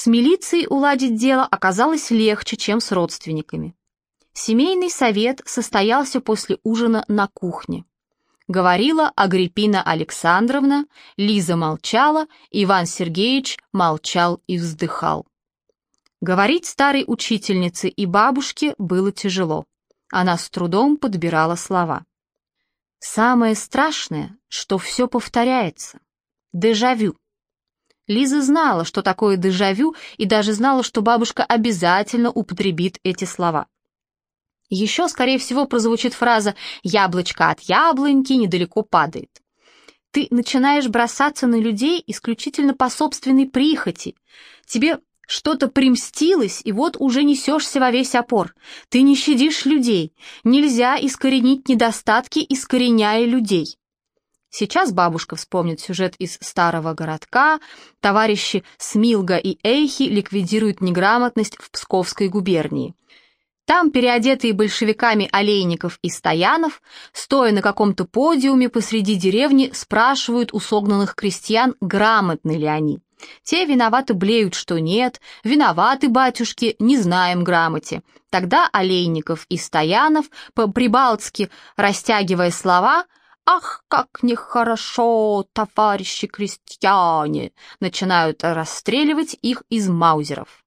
С милицией уладить дело оказалось легче, чем с родственниками. Семейный совет состоялся после ужина на кухне. Говорила Агриппина Александровна, Лиза молчала, Иван Сергеевич молчал и вздыхал. Говорить старой учительнице и бабушке было тяжело. Она с трудом подбирала слова. Самое страшное, что все повторяется. Дежавю. Лиза знала, что такое дежавю, и даже знала, что бабушка обязательно употребит эти слова. Еще, скорее всего, прозвучит фраза «яблочко от яблоньки недалеко падает». Ты начинаешь бросаться на людей исключительно по собственной прихоти. Тебе что-то примстилось, и вот уже несешься во весь опор. Ты не щадишь людей. Нельзя искоренить недостатки, искореняя людей. Сейчас бабушка вспомнит сюжет из старого городка. Товарищи Смилга и Эйхи ликвидируют неграмотность в Псковской губернии. Там переодетые большевиками Олейников и Стоянов, стоя на каком-то подиуме посреди деревни, спрашивают у согнанных крестьян, грамотны ли они. Те виноваты блеют, что нет, виноваты, батюшки, не знаем грамоте. Тогда Олейников и Стоянов, по-прибалтски растягивая слова, «Ах, как нехорошо, товарищи крестьяне!» начинают расстреливать их из маузеров.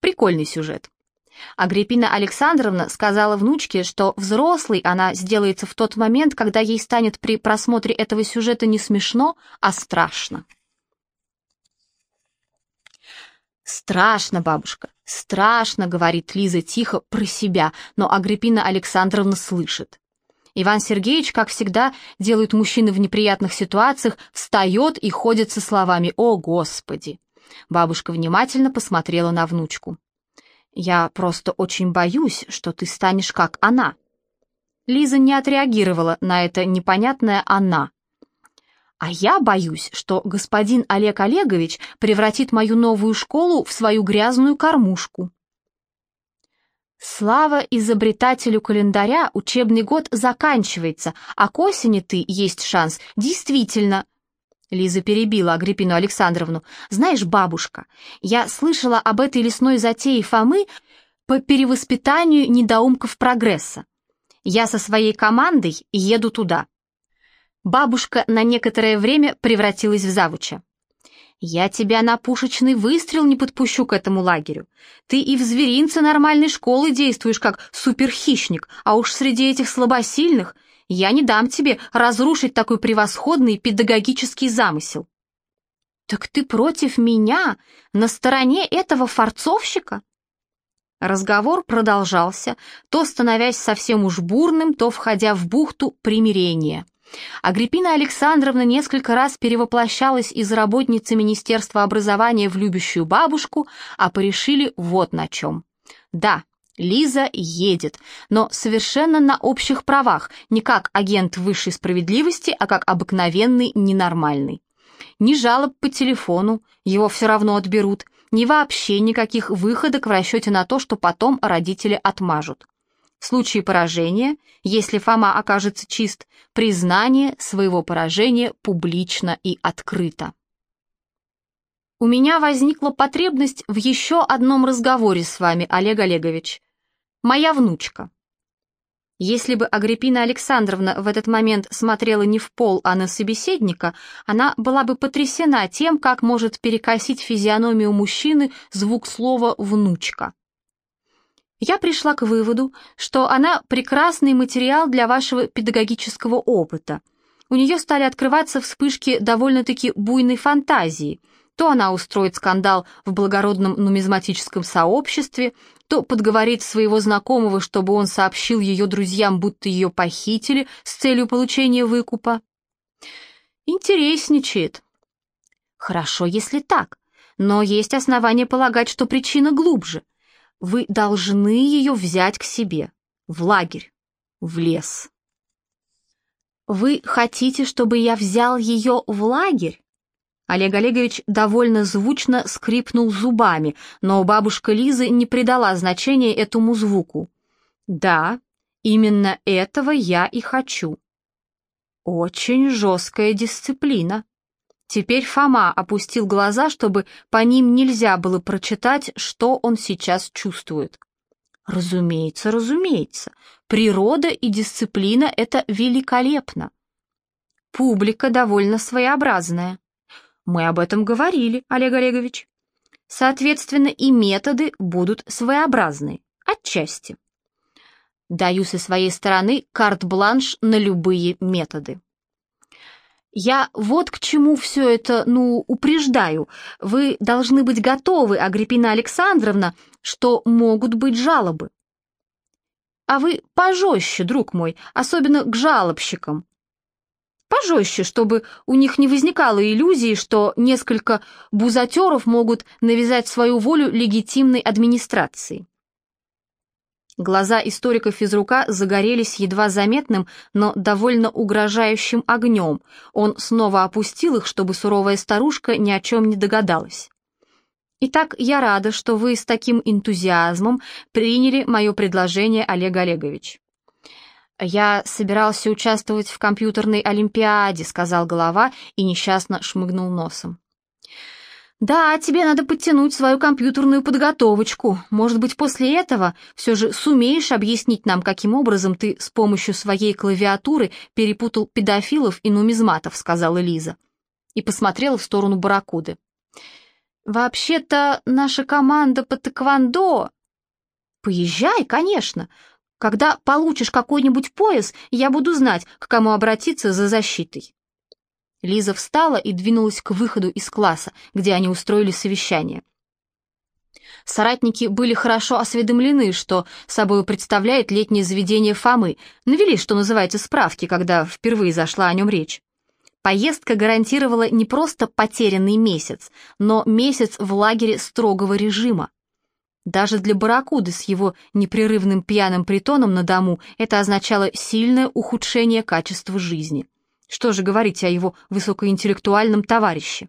Прикольный сюжет. Агриппина Александровна сказала внучке, что взрослой она сделается в тот момент, когда ей станет при просмотре этого сюжета не смешно, а страшно. «Страшно, бабушка, страшно», — говорит Лиза тихо про себя, но Агриппина Александровна слышит. Иван Сергеевич, как всегда, делают мужчины в неприятных ситуациях, встает и ходит со словами «О, Господи!». Бабушка внимательно посмотрела на внучку. «Я просто очень боюсь, что ты станешь как она». Лиза не отреагировала на это непонятное «она». А я боюсь, что господин Олег Олегович превратит мою новую школу в свою грязную кормушку. Слава изобретателю календаря, учебный год заканчивается, а к осени ты есть шанс. Действительно. Лиза перебила Агриппину Александровну. Знаешь, бабушка, я слышала об этой лесной затее Фомы по перевоспитанию недоумков прогресса. Я со своей командой еду туда. Бабушка на некоторое время превратилась в завуча. «Я тебя на пушечный выстрел не подпущу к этому лагерю. Ты и в зверинце нормальной школы действуешь как суперхищник, а уж среди этих слабосильных я не дам тебе разрушить такой превосходный педагогический замысел». «Так ты против меня, на стороне этого форцовщика?» Разговор продолжался, то становясь совсем уж бурным, то входя в бухту примирения. Агриппина Александровна несколько раз перевоплощалась из работницы Министерства образования в любящую бабушку, а порешили вот на чем. Да, Лиза едет, но совершенно на общих правах, не как агент высшей справедливости, а как обыкновенный ненормальный. Ни жалоб по телефону, его все равно отберут, ни вообще никаких выходок в расчете на то, что потом родители отмажут. В случае поражения, если Фома окажется чист, признание своего поражения публично и открыто. У меня возникла потребность в еще одном разговоре с вами, Олег Олегович. Моя внучка. Если бы Агриппина Александровна в этот момент смотрела не в пол, а на собеседника, она была бы потрясена тем, как может перекосить физиономию мужчины звук слова «внучка» я пришла к выводу, что она прекрасный материал для вашего педагогического опыта. У нее стали открываться вспышки довольно-таки буйной фантазии. То она устроит скандал в благородном нумизматическом сообществе, то подговорит своего знакомого, чтобы он сообщил ее друзьям, будто ее похитили с целью получения выкупа. Интересничает. Хорошо, если так, но есть основания полагать, что причина глубже. Вы должны ее взять к себе, в лагерь, в лес. Вы хотите, чтобы я взял ее в лагерь? Олег Олегович довольно звучно скрипнул зубами, но бабушка Лизы не придала значения этому звуку. Да, именно этого я и хочу. Очень жесткая дисциплина. Теперь Фома опустил глаза, чтобы по ним нельзя было прочитать, что он сейчас чувствует. Разумеется, разумеется, природа и дисциплина — это великолепно. Публика довольно своеобразная. Мы об этом говорили, Олег Олегович. Соответственно, и методы будут своеобразные, отчасти. Даю со своей стороны карт-бланш на любые методы. Я вот к чему все это, ну, упреждаю. Вы должны быть готовы, Агриппина Александровна, что могут быть жалобы. А вы пожестче, друг мой, особенно к жалобщикам. Пожестче, чтобы у них не возникало иллюзии, что несколько бузатеров могут навязать свою волю легитимной администрации. Глаза историка физрука загорелись едва заметным, но довольно угрожающим огнем. Он снова опустил их, чтобы суровая старушка ни о чем не догадалась. «Итак, я рада, что вы с таким энтузиазмом приняли мое предложение, Олег Олегович». «Я собирался участвовать в компьютерной олимпиаде», — сказал голова и несчастно шмыгнул носом. «Да, тебе надо подтянуть свою компьютерную подготовочку. Может быть, после этого все же сумеешь объяснить нам, каким образом ты с помощью своей клавиатуры перепутал педофилов и нумизматов», — сказала Лиза. И посмотрела в сторону Барракуды. «Вообще-то наша команда по тэквондо...» «Поезжай, конечно. Когда получишь какой-нибудь пояс, я буду знать, к кому обратиться за защитой». Лиза встала и двинулась к выходу из класса, где они устроили совещание. Соратники были хорошо осведомлены, что собой представляет летнее заведение Фомы, навели, что называется, справки, когда впервые зашла о нем речь. Поездка гарантировала не просто потерянный месяц, но месяц в лагере строгого режима. Даже для Баракуды с его непрерывным пьяным притоном на дому это означало сильное ухудшение качества жизни. Что же говорить о его высокоинтеллектуальном товарище?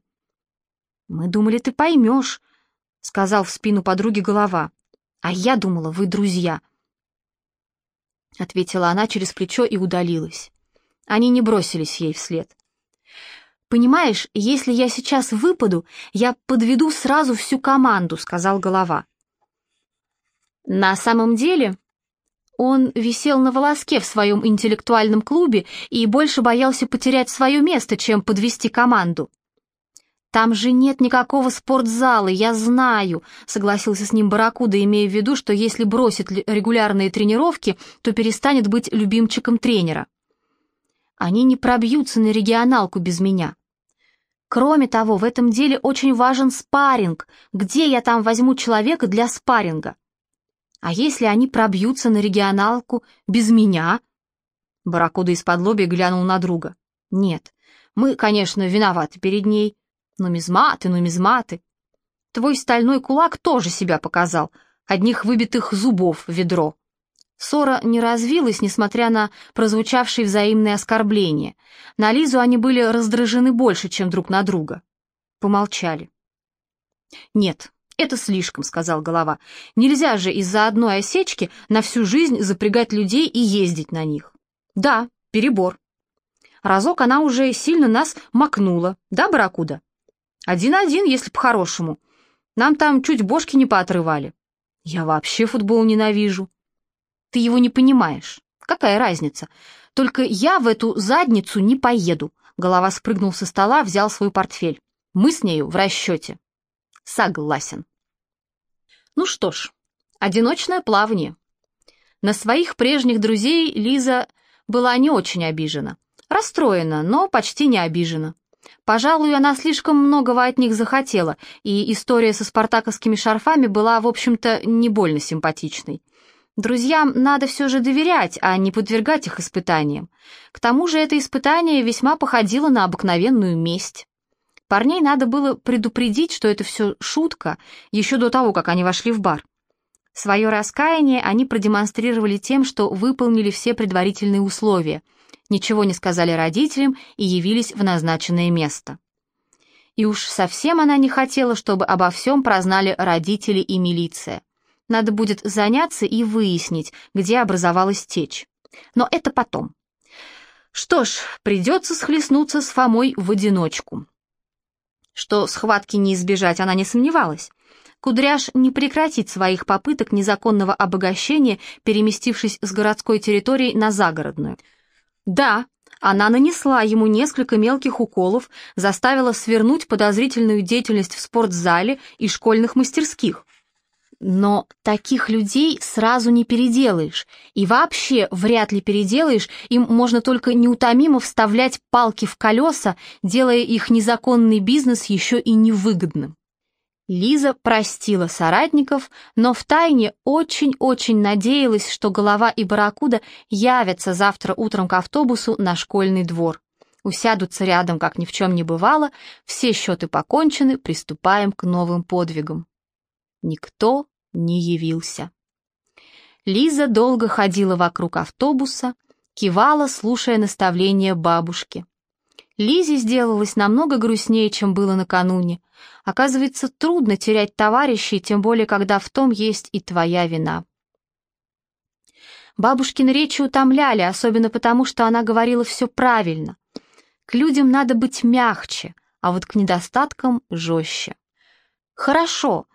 «Мы думали, ты поймешь», — сказал в спину подруги голова. «А я думала, вы друзья», — ответила она через плечо и удалилась. Они не бросились ей вслед. «Понимаешь, если я сейчас выпаду, я подведу сразу всю команду», — сказал голова. На самом деле он висел на волоске в своем интеллектуальном клубе и больше боялся потерять свое место, чем подвести команду. «Там же нет никакого спортзала, я знаю», — согласился с ним Баракуда, имея в виду, что если бросит регулярные тренировки, то перестанет быть любимчиком тренера. «Они не пробьются на регионалку без меня». Кроме того, в этом деле очень важен спарринг. Где я там возьму человека для спарринга? А если они пробьются на регионалку без меня? Баракуда из-под лоби глянул на друга. Нет, мы, конечно, виноваты перед ней. Нумизматы, нумизматы. Твой стальной кулак тоже себя показал. Одних выбитых зубов ведро. Ссора не развилась, несмотря на прозвучавшие взаимные оскорбления. На Лизу они были раздражены больше, чем друг на друга. Помолчали. «Нет, «Это слишком», — сказал голова. «Нельзя же из-за одной осечки на всю жизнь запрягать людей и ездить на них». «Да, перебор». Разок она уже сильно нас макнула, да, Баракуда? Один-один, если по-хорошему. Нам там чуть бошки не поотрывали. Я вообще футбол ненавижу. Ты его не понимаешь. Какая разница? Только я в эту задницу не поеду. Голова спрыгнул со стола, взял свой портфель. Мы с нею в расчете. Согласен. Ну что ж, одиночное плавание. На своих прежних друзей Лиза была не очень обижена. Расстроена, но почти не обижена. Пожалуй, она слишком многого от них захотела, и история со спартаковскими шарфами была, в общем-то, не больно симпатичной. Друзьям надо все же доверять, а не подвергать их испытаниям. К тому же это испытание весьма походило на обыкновенную месть. Парней надо было предупредить, что это все шутка, еще до того, как они вошли в бар. Свое раскаяние они продемонстрировали тем, что выполнили все предварительные условия, ничего не сказали родителям и явились в назначенное место. И уж совсем она не хотела, чтобы обо всем прознали родители и милиция. Надо будет заняться и выяснить, где образовалась течь. Но это потом. Что ж, придется схлестнуться с Фомой в одиночку. Что схватки не избежать, она не сомневалась. Кудряш не прекратит своих попыток незаконного обогащения, переместившись с городской территории на загородную. Да, она нанесла ему несколько мелких уколов, заставила свернуть подозрительную деятельность в спортзале и школьных мастерских. Но таких людей сразу не переделаешь, и вообще вряд ли переделаешь, им можно только неутомимо вставлять палки в колеса, делая их незаконный бизнес еще и невыгодным. Лиза простила соратников, но втайне очень-очень надеялась, что голова и барракуда явятся завтра утром к автобусу на школьный двор. Усядутся рядом, как ни в чем не бывало, все счеты покончены, приступаем к новым подвигам. Никто не явился. Лиза долго ходила вокруг автобуса, кивала, слушая наставления бабушки. Лизе сделалось намного грустнее, чем было накануне. Оказывается, трудно терять товарищей, тем более, когда в том есть и твоя вина. Бабушкины речи утомляли, особенно потому, что она говорила все правильно. К людям надо быть мягче, а вот к недостаткам жестче. Хорошо,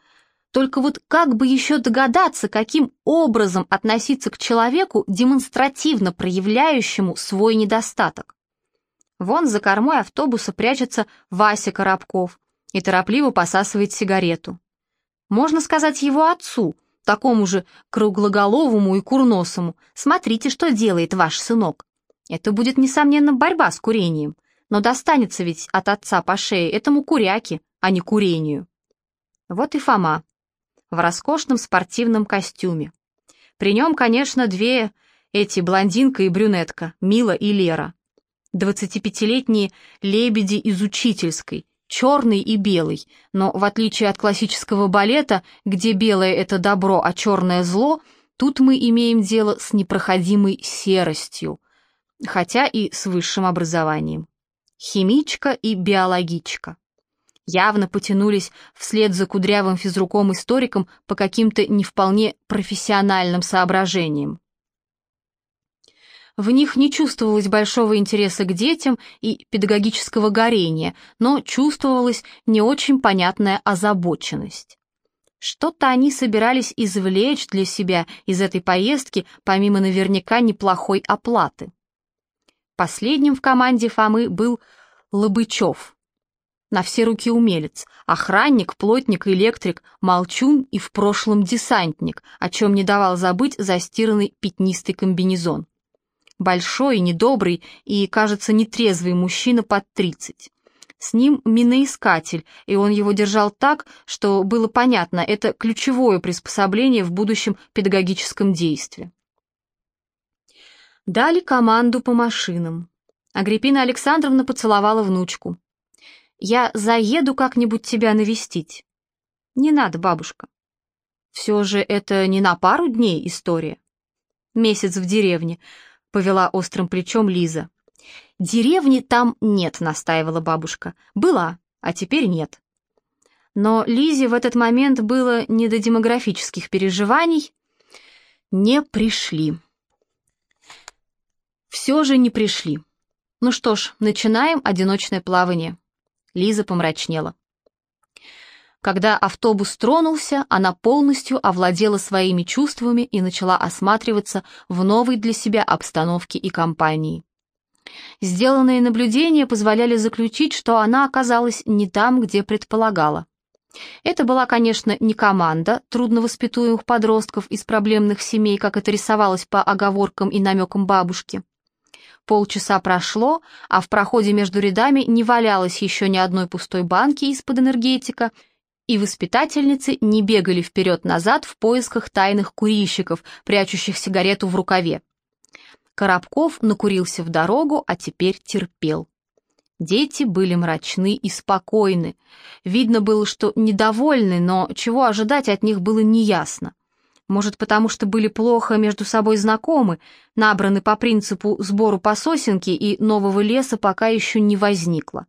только вот как бы еще догадаться, каким образом относиться к человеку, демонстративно проявляющему свой недостаток? Вон за кормой автобуса прячется Вася Коробков и торопливо посасывает сигарету. Можно сказать его отцу, такому же круглоголовому и курносому, смотрите, что делает ваш сынок. Это будет, несомненно, борьба с курением, но достанется ведь от отца по шее этому куряке, а не курению. Вот и Фома в роскошном спортивном костюме. При нем, конечно, две эти блондинка и брюнетка, Мила и Лера. 25-летние лебеди из учительской, черный и белый, но в отличие от классического балета, где белое — это добро, а черное — зло, тут мы имеем дело с непроходимой серостью, хотя и с высшим образованием. Химичка и биологичка явно потянулись вслед за кудрявым физруком-историком по каким-то не вполне профессиональным соображениям. В них не чувствовалось большого интереса к детям и педагогического горения, но чувствовалась не очень понятная озабоченность. Что-то они собирались извлечь для себя из этой поездки, помимо наверняка неплохой оплаты. Последним в команде Фомы был Лобычев, на все руки умелец, охранник, плотник, электрик, молчун и в прошлом десантник, о чем не давал забыть застиранный пятнистый комбинезон. Большой, недобрый и, кажется, нетрезвый мужчина под тридцать. С ним миноискатель, и он его держал так, что было понятно, это ключевое приспособление в будущем педагогическом действии. Дали команду по машинам. Агриппина Александровна поцеловала внучку. Я заеду как-нибудь тебя навестить. Не надо, бабушка. Все же это не на пару дней история. Месяц в деревне, повела острым плечом Лиза. Деревни там нет, настаивала бабушка. Была, а теперь нет. Но Лизе в этот момент было не до демографических переживаний. Не пришли. Все же не пришли. Ну что ж, начинаем одиночное плавание. Лиза помрачнела. Когда автобус тронулся, она полностью овладела своими чувствами и начала осматриваться в новой для себя обстановке и компании. Сделанные наблюдения позволяли заключить, что она оказалась не там, где предполагала. Это была, конечно, не команда трудновоспитуемых подростков из проблемных семей, как это рисовалось по оговоркам и намекам бабушки. Полчаса прошло, а в проходе между рядами не валялось еще ни одной пустой банки из-под энергетика, и воспитательницы не бегали вперед-назад в поисках тайных курильщиков, прячущих сигарету в рукаве. Коробков накурился в дорогу, а теперь терпел. Дети были мрачны и спокойны. Видно было, что недовольны, но чего ожидать от них было неясно. Может, потому что были плохо между собой знакомы, набраны по принципу сбору по сосенке и нового леса пока еще не возникло.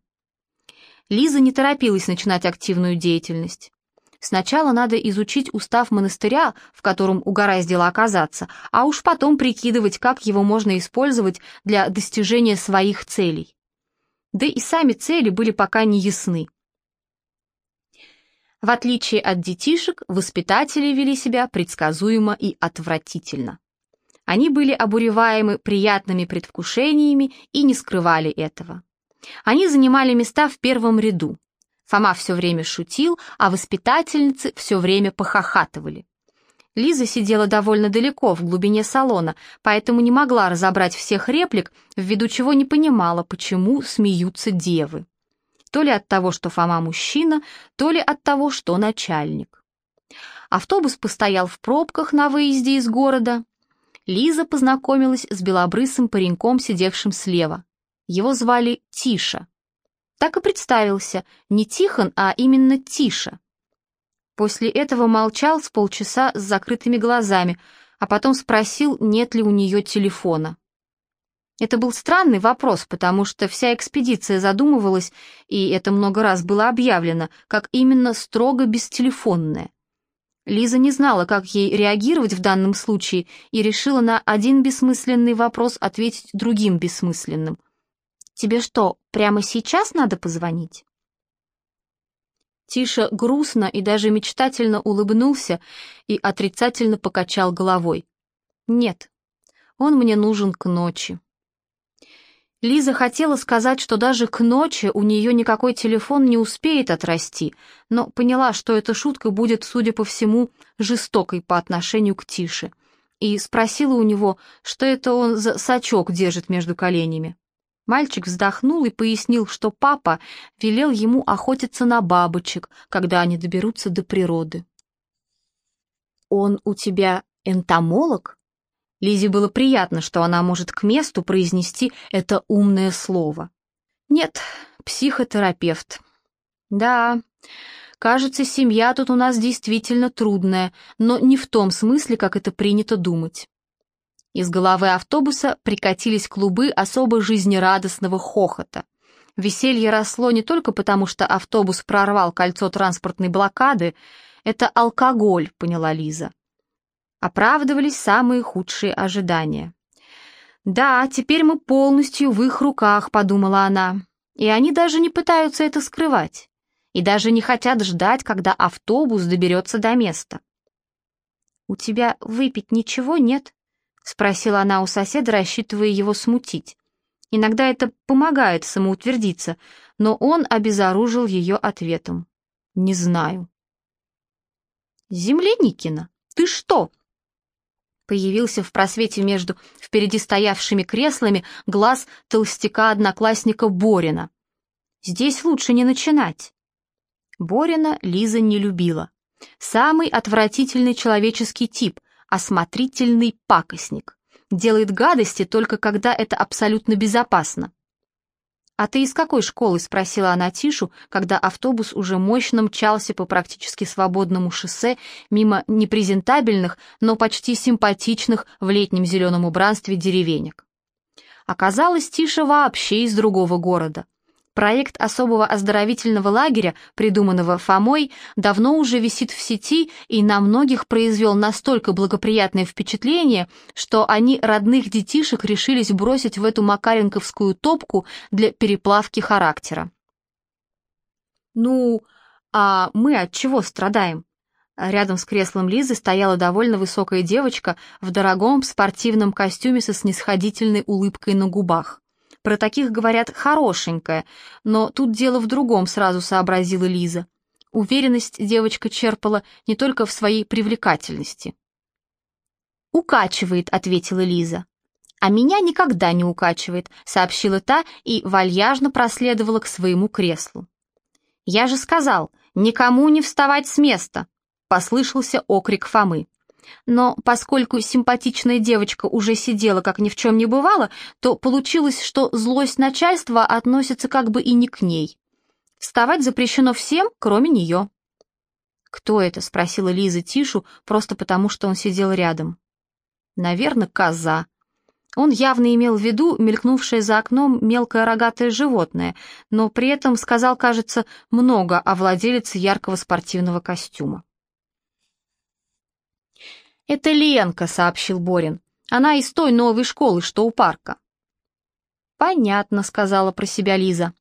Лиза не торопилась начинать активную деятельность. Сначала надо изучить устав монастыря, в котором угораздило оказаться, а уж потом прикидывать, как его можно использовать для достижения своих целей. Да и сами цели были пока не ясны. В отличие от детишек, воспитатели вели себя предсказуемо и отвратительно. Они были обуреваемы приятными предвкушениями и не скрывали этого. Они занимали места в первом ряду. Фома все время шутил, а воспитательницы все время похохатывали. Лиза сидела довольно далеко, в глубине салона, поэтому не могла разобрать всех реплик, ввиду чего не понимала, почему смеются девы. То ли от того, что Фома мужчина, то ли от того, что начальник. Автобус постоял в пробках на выезде из города. Лиза познакомилась с белобрысым пареньком, сидевшим слева. Его звали Тиша. Так и представился, не Тихон, а именно Тиша. После этого молчал с полчаса с закрытыми глазами, а потом спросил, нет ли у нее телефона. Это был странный вопрос, потому что вся экспедиция задумывалась, и это много раз было объявлено, как именно строго бестелефонная. Лиза не знала, как ей реагировать в данном случае, и решила на один бессмысленный вопрос ответить другим бессмысленным. Тебе что, прямо сейчас надо позвонить?» Тиша грустно и даже мечтательно улыбнулся и отрицательно покачал головой. «Нет, он мне нужен к ночи». Лиза хотела сказать, что даже к ночи у нее никакой телефон не успеет отрасти, но поняла, что эта шутка будет, судя по всему, жестокой по отношению к Тише, и спросила у него, что это он за сачок держит между коленями. Мальчик вздохнул и пояснил, что папа велел ему охотиться на бабочек, когда они доберутся до природы. «Он у тебя энтомолог?» Лизе было приятно, что она может к месту произнести это умное слово. «Нет, психотерапевт». «Да, кажется, семья тут у нас действительно трудная, но не в том смысле, как это принято думать». Из головы автобуса прикатились клубы особо жизнерадостного хохота. Веселье росло не только потому, что автобус прорвал кольцо транспортной блокады, это алкоголь, поняла Лиза. Оправдывались самые худшие ожидания. «Да, теперь мы полностью в их руках», — подумала она. «И они даже не пытаются это скрывать. И даже не хотят ждать, когда автобус доберется до места». «У тебя выпить ничего нет?» — спросила она у соседа, рассчитывая его смутить. Иногда это помогает самоутвердиться, но он обезоружил ее ответом. «Не знаю». «Земляникина, ты что?» Появился в просвете между впереди стоявшими креслами глаз толстяка-одноклассника Борина. «Здесь лучше не начинать». Борина Лиза не любила. Самый отвратительный человеческий тип, осмотрительный пакостник. Делает гадости только когда это абсолютно безопасно. «А ты из какой школы?» — спросила она Тишу, когда автобус уже мощно мчался по практически свободному шоссе мимо непрезентабельных, но почти симпатичных в летнем зеленом убранстве деревенек. Оказалось, Тиша вообще из другого города — Проект особого оздоровительного лагеря, придуманного Фомой, давно уже висит в сети и на многих произвел настолько благоприятное впечатление, что они родных детишек решились бросить в эту макаренковскую топку для переплавки характера. «Ну, а мы от чего страдаем?» Рядом с креслом Лизы стояла довольно высокая девочка в дорогом спортивном костюме со снисходительной улыбкой на губах. Про таких говорят «хорошенькая», но тут дело в другом, сразу сообразила Лиза. Уверенность девочка черпала не только в своей привлекательности. «Укачивает», — ответила Лиза. «А меня никогда не укачивает», — сообщила та и вальяжно проследовала к своему креслу. «Я же сказал, никому не вставать с места», — послышался окрик Фомы. Но поскольку симпатичная девочка уже сидела, как ни в чем не бывало, то получилось, что злость начальства относится как бы и не к ней. Вставать запрещено всем, кроме нее. «Кто это?» — спросила Лиза Тишу, просто потому, что он сидел рядом. «Наверное, коза». Он явно имел в виду мелькнувшее за окном мелкое рогатое животное, но при этом сказал, кажется, много о владелице яркого спортивного костюма. «Это Ленка», — сообщил Борин. «Она из той новой школы, что у парка». «Понятно», — сказала про себя Лиза.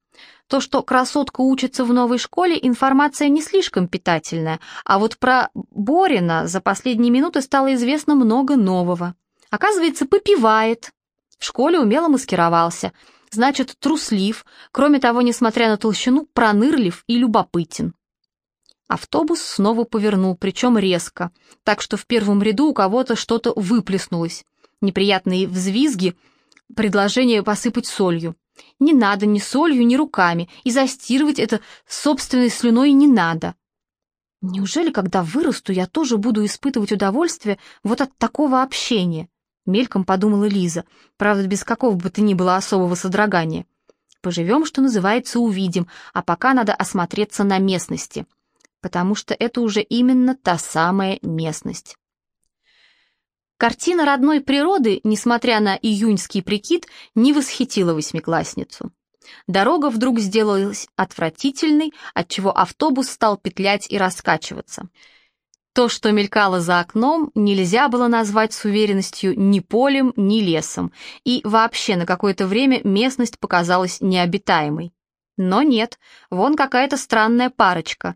То, что красотка учится в новой школе, информация не слишком питательная, а вот про Борина за последние минуты стало известно много нового. Оказывается, попивает. В школе умело маскировался. Значит, труслив, кроме того, несмотря на толщину, пронырлив и любопытен. Автобус снова повернул, причем резко, так что в первом ряду у кого-то что-то выплеснулось. Неприятные взвизги, предложение посыпать солью. Не надо ни солью, ни руками, и застирывать это собственной слюной не надо. Неужели, когда вырасту, я тоже буду испытывать удовольствие вот от такого общения? Мельком подумала Лиза, правда, без какого бы то ни было особого содрогания. Поживем, что называется, увидим, а пока надо осмотреться на местности, потому что это уже именно та самая местность. Картина родной природы, несмотря на июньский прикид, не восхитила восьмиклассницу. Дорога вдруг сделалась отвратительной, отчего автобус стал петлять и раскачиваться. То, что мелькало за окном, нельзя было назвать с уверенностью ни полем, ни лесом, и вообще на какое-то время местность показалась необитаемой. Но нет, вон какая-то странная парочка.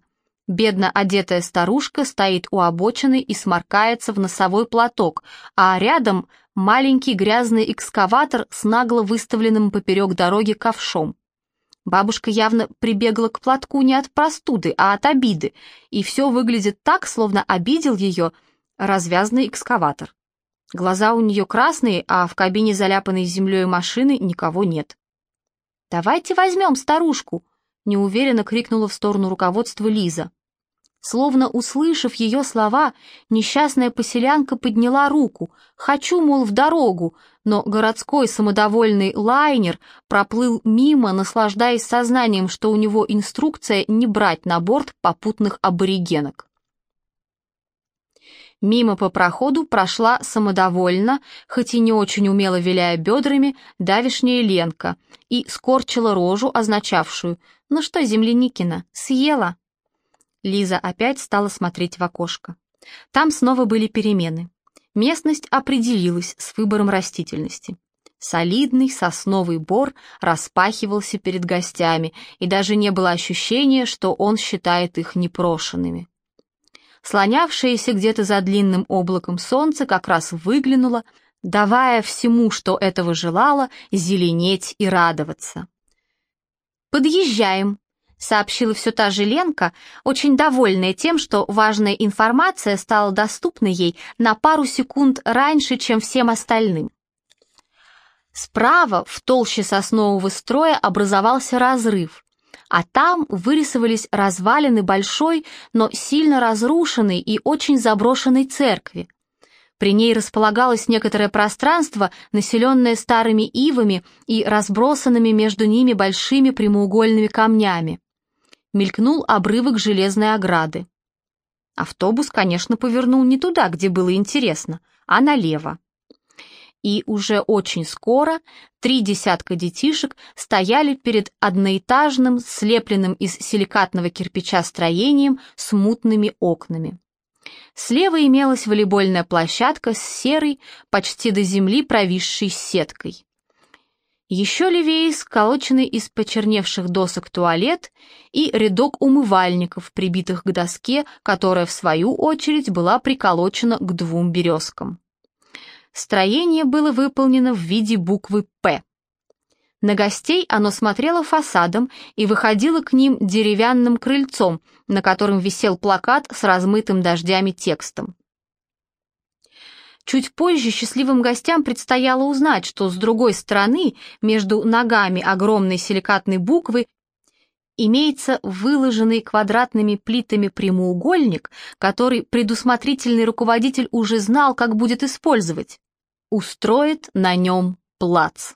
Бедно одетая старушка стоит у обочины и сморкается в носовой платок, а рядом маленький грязный экскаватор с нагло выставленным поперек дороги ковшом. Бабушка явно прибегла к платку не от простуды, а от обиды, и все выглядит так, словно обидел ее развязный экскаватор. Глаза у нее красные, а в кабине заляпанной землей машины никого нет. «Давайте возьмем старушку!» — неуверенно крикнула в сторону руководства Лиза. Словно услышав ее слова, несчастная поселянка подняла руку. «Хочу, мол, в дорогу», но городской самодовольный лайнер проплыл мимо, наслаждаясь сознанием, что у него инструкция не брать на борт попутных аборигенок. Мимо по проходу прошла самодовольно, хоть и не очень умело виляя бедрами, давишняя Ленка и скорчила рожу, означавшую «Ну что, земляникина, съела?» Лиза опять стала смотреть в окошко. Там снова были перемены. Местность определилась с выбором растительности. Солидный сосновый бор распахивался перед гостями, и даже не было ощущения, что он считает их непрошенными. Слонявшееся где-то за длинным облаком солнце как раз выглянуло, давая всему, что этого желало, зеленеть и радоваться. «Подъезжаем», сообщила все та же Ленка, очень довольная тем, что важная информация стала доступна ей на пару секунд раньше, чем всем остальным. Справа, в толще соснового строя, образовался разрыв, а там вырисовались развалины большой, но сильно разрушенной и очень заброшенной церкви. При ней располагалось некоторое пространство, населенное старыми ивами и разбросанными между ними большими прямоугольными камнями мелькнул обрывок железной ограды. Автобус, конечно, повернул не туда, где было интересно, а налево. И уже очень скоро три десятка детишек стояли перед одноэтажным, слепленным из силикатного кирпича строением с мутными окнами. Слева имелась волейбольная площадка с серой, почти до земли провисшей сеткой. Еще левее сколоченный из почерневших досок туалет и рядок умывальников, прибитых к доске, которая, в свою очередь, была приколочена к двум березкам. Строение было выполнено в виде буквы «П». На гостей оно смотрело фасадом и выходило к ним деревянным крыльцом, на котором висел плакат с размытым дождями текстом. Чуть позже счастливым гостям предстояло узнать, что с другой стороны, между ногами огромной силикатной буквы, имеется выложенный квадратными плитами прямоугольник, который предусмотрительный руководитель уже знал, как будет использовать. Устроит на нем плац.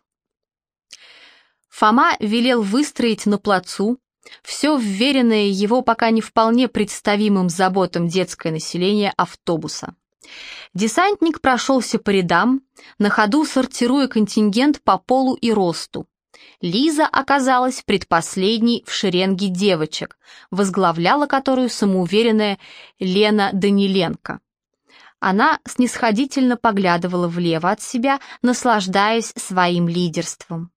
Фома велел выстроить на плацу все вверенное его пока не вполне представимым заботам детское население автобуса. Десантник прошелся по рядам, на ходу сортируя контингент по полу и росту. Лиза оказалась предпоследней в шеренге девочек, возглавляла которую самоуверенная Лена Даниленко. Она снисходительно поглядывала влево от себя, наслаждаясь своим лидерством.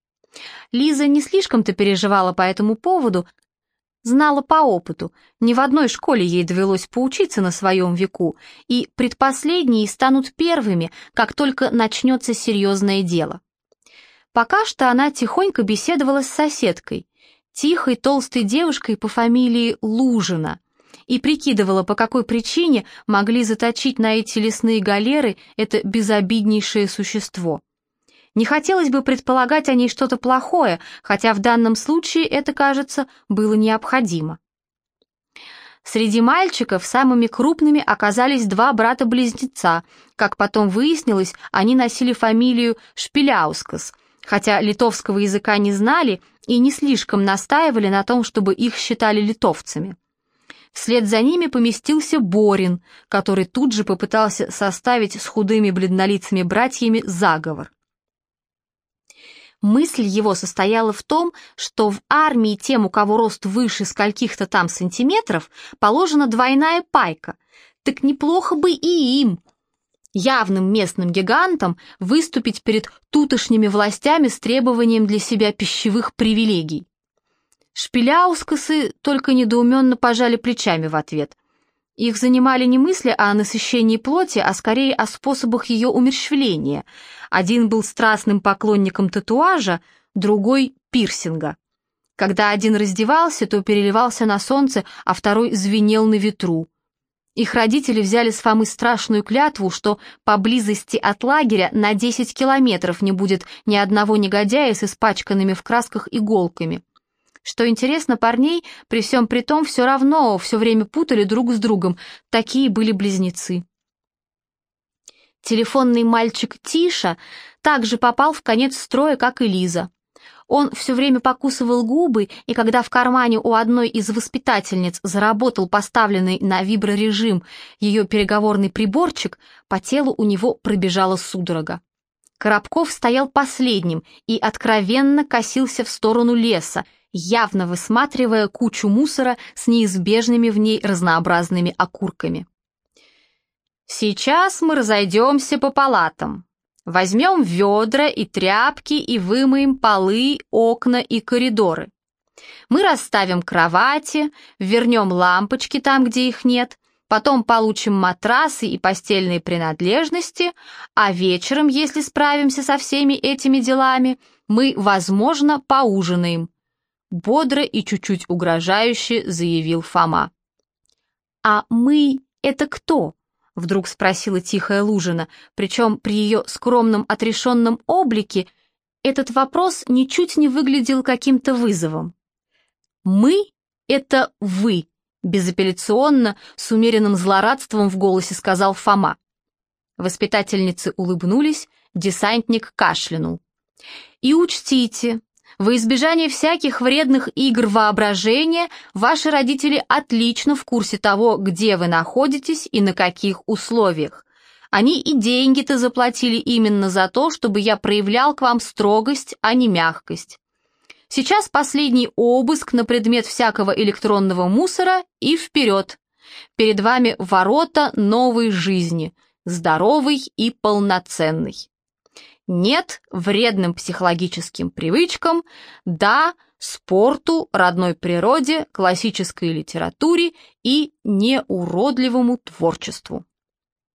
Лиза не слишком-то переживала по этому поводу, знала по опыту, ни в одной школе ей довелось поучиться на своем веку, и предпоследние станут первыми, как только начнется серьезное дело. Пока что она тихонько беседовала с соседкой, тихой толстой девушкой по фамилии Лужина, и прикидывала, по какой причине могли заточить на эти лесные галеры это безобиднейшее существо. Не хотелось бы предполагать о ней что-то плохое, хотя в данном случае это, кажется, было необходимо. Среди мальчиков самыми крупными оказались два брата-близнеца. Как потом выяснилось, они носили фамилию Шпиляускас, хотя литовского языка не знали и не слишком настаивали на том, чтобы их считали литовцами. Вслед за ними поместился Борин, который тут же попытался составить с худыми бледнолицами братьями заговор. Мысль его состояла в том, что в армии тем, у кого рост выше скольких-то там сантиметров, положена двойная пайка. Так неплохо бы и им, явным местным гигантам, выступить перед тутошними властями с требованием для себя пищевых привилегий. Шпиляускасы только недоуменно пожали плечами в ответ. Их занимали не мысли о насыщении плоти, а скорее о способах ее умерщвления. Один был страстным поклонником татуажа, другой — пирсинга. Когда один раздевался, то переливался на солнце, а второй звенел на ветру. Их родители взяли с Фомы страшную клятву, что поблизости от лагеря на 10 километров не будет ни одного негодяя с испачканными в красках иголками. Что интересно, парней при всем при том все равно все время путали друг с другом. Такие были близнецы. Телефонный мальчик Тиша также попал в конец строя, как и Лиза. Он все время покусывал губы, и когда в кармане у одной из воспитательниц заработал поставленный на виброрежим ее переговорный приборчик, по телу у него пробежала судорога. Коробков стоял последним и откровенно косился в сторону леса, явно высматривая кучу мусора с неизбежными в ней разнообразными окурками. «Сейчас мы разойдемся по палатам. Возьмем ведра и тряпки и вымоем полы, окна и коридоры. Мы расставим кровати, вернем лампочки там, где их нет, потом получим матрасы и постельные принадлежности, а вечером, если справимся со всеми этими делами, мы, возможно, поужинаем бодро и чуть-чуть угрожающе заявил Фома. «А мы — это кто?» — вдруг спросила тихая Лужина, причем при ее скромном отрешенном облике этот вопрос ничуть не выглядел каким-то вызовом. «Мы — это вы», — безапелляционно, с умеренным злорадством в голосе сказал Фома. Воспитательницы улыбнулись, десантник кашлянул. «И учтите, во избежание всяких вредных игр воображения, ваши родители отлично в курсе того, где вы находитесь и на каких условиях. Они и деньги-то заплатили именно за то, чтобы я проявлял к вам строгость, а не мягкость. Сейчас последний обыск на предмет всякого электронного мусора и вперед. Перед вами ворота новой жизни, здоровой и полноценной. Нет вредным психологическим привычкам, да спорту, родной природе, классической литературе и неуродливому творчеству.